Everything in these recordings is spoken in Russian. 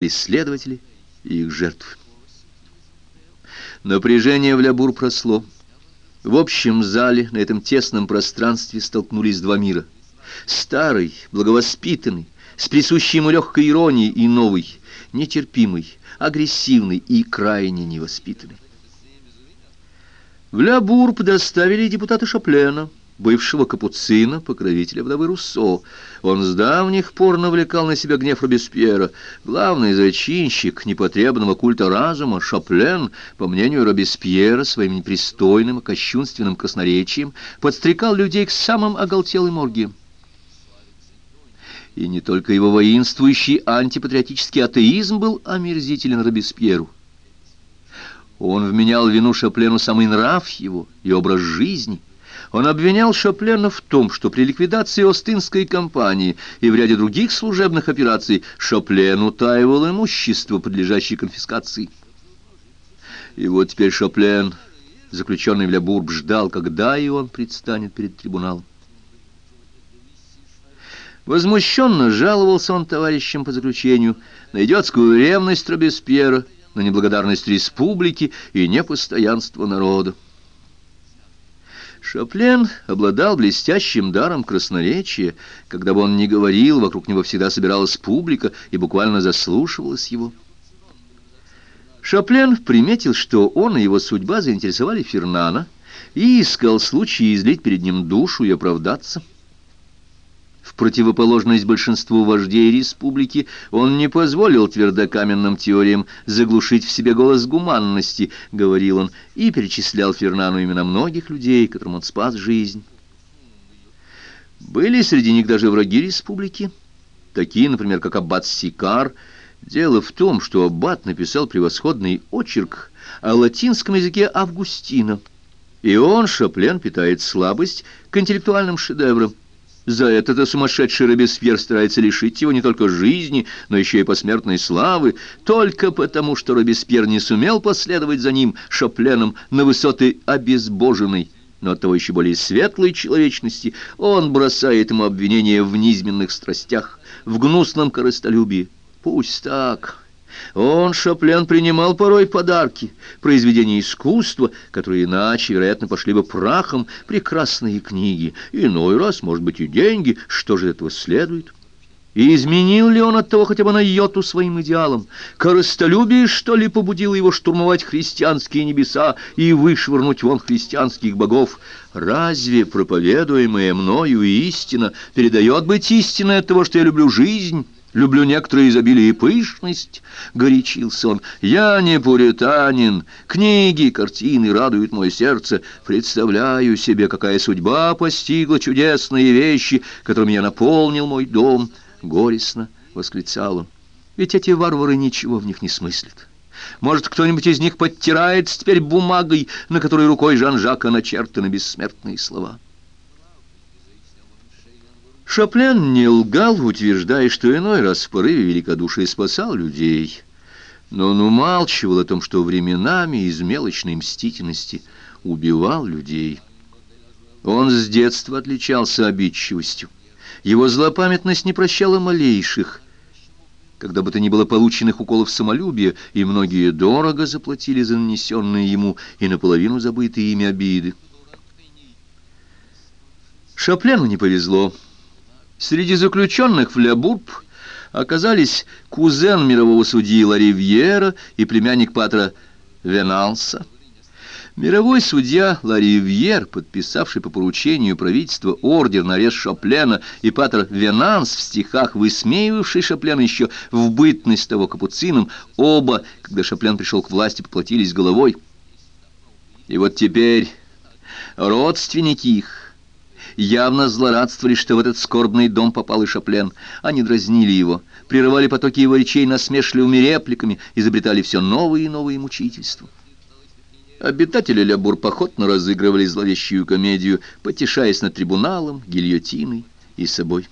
исследователи и их жертвы. Напряжение в Лябур просло. В общем зале на этом тесном пространстве столкнулись два мира. Старый, благовоспитанный, с присущей ему легкой иронией и новый, нетерпимый, агрессивный и крайне невоспитанный. В Лябур доставили депутата Шаплена, бывшего капуцина, покровителя вдовы Руссо. Он с давних пор навлекал на себя гнев Робеспьера. Главный зачинщик непотребного культа разума, Шаплен, по мнению Робеспьера, своим непристойным кощунственным красноречием подстрекал людей к самым оголтелым оргиям. И не только его воинствующий антипатриотический атеизм был омерзителен Робеспьеру. Он вменял вину Шаплену самый нрав его и образ жизни – он обвинял Шаплена в том, что при ликвидации Остинской компании и в ряде других служебных операций Шаплен утаивал имущество, подлежащее конфискации. И вот теперь Шаплен, заключенный в Лябурб, ждал, когда и он предстанет перед трибуналом. Возмущенно жаловался он товарищам по заключению на идиотскую ревность Робеспьера, на неблагодарность республики и непостоянство народа. Шаплен обладал блестящим даром красноречия. Когда бы он ни говорил, вокруг него всегда собиралась публика и буквально заслушивалась его. Шаплен приметил, что он и его судьба заинтересовали Фернана и искал случай излить перед ним душу и оправдаться. В противоположность большинству вождей республики он не позволил твердокаменным теориям заглушить в себе голос гуманности, говорил он, и перечислял Фернану имена многих людей, которым он спас жизнь. Были среди них даже враги республики, такие, например, как Аббат Сикар. Дело в том, что Аббат написал превосходный очерк о латинском языке Августина, и он, Шаплен, питает слабость к интеллектуальным шедеврам. За это-то сумасшедший Робеспьер старается лишить его не только жизни, но еще и посмертной славы, только потому, что Робеспьер не сумел последовать за ним, Шопленом, на высоты обезбоженной, но оттого еще более светлой человечности, он бросает ему обвинения в низменных страстях, в гнусном корыстолюбии. Пусть так... Он, Шаплен, принимал порой подарки, произведения искусства, которые иначе, вероятно, пошли бы прахом, прекрасные книги, иной раз, может быть, и деньги. Что же этого следует? И изменил ли он от того хотя бы на йоту своим идеалам? Корыстолюбие, что ли, побудило его штурмовать христианские небеса и вышвырнуть вон христианских богов? Разве проповедуемая мною истина передает быть истиной от того, что я люблю жизнь?» Люблю некоторые изобилие и пышность, — горячился он. Я не пуританин, книги, картины радуют мое сердце. Представляю себе, какая судьба постигла чудесные вещи, которыми я наполнил мой дом. Горестно восклицал он. Ведь эти варвары ничего в них не смыслят. Может, кто-нибудь из них подтирает теперь бумагой, на которой рукой Жан-Жака начертаны бессмертные слова. Шаплен не лгал, утверждая, что иной раз в порыве великодушия спасал людей. Но он умалчивал о том, что временами из мелочной мстительности убивал людей. Он с детства отличался обидчивостью. Его злопамятность не прощала малейших. Когда бы то ни было полученных уколов самолюбия, и многие дорого заплатили за нанесенные ему и наполовину забытые ими обиды. Шаплену не повезло. Среди заключенных в Лябурб оказались кузен мирового судьи Ларивьера и племянник Патра Веналса. Мировой судья Ларивьер, подписавший по поручению правительства ордер на арест Шаплена, и Патр Венанс в стихах, высмеивавший Шаплена еще в бытность того капуцином, оба, когда Шаплен пришел к власти, поплатились головой. И вот теперь родственники их, явно злорадствовали, что в этот скорбный дом попал и Шаплен. Они дразнили его, прерывали потоки его речей насмешливыми репликами, изобретали все новые и новые мучительства. Обитатели Лябур походно разыгрывали зловещую комедию, потешаясь над трибуналом, гильотиной и собой.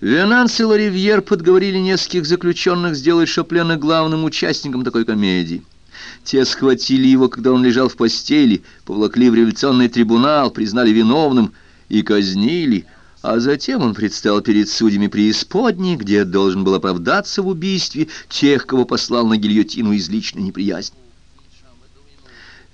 Венанс и Ларивьер подговорили нескольких заключенных сделать Шаплена главным участником такой комедии. Те схватили его, когда он лежал в постели, повлакли в революционный трибунал, признали виновным и казнили, а затем он предстал перед судьями преисподней, где должен был оправдаться в убийстве тех, кого послал на гильотину из личной неприязни.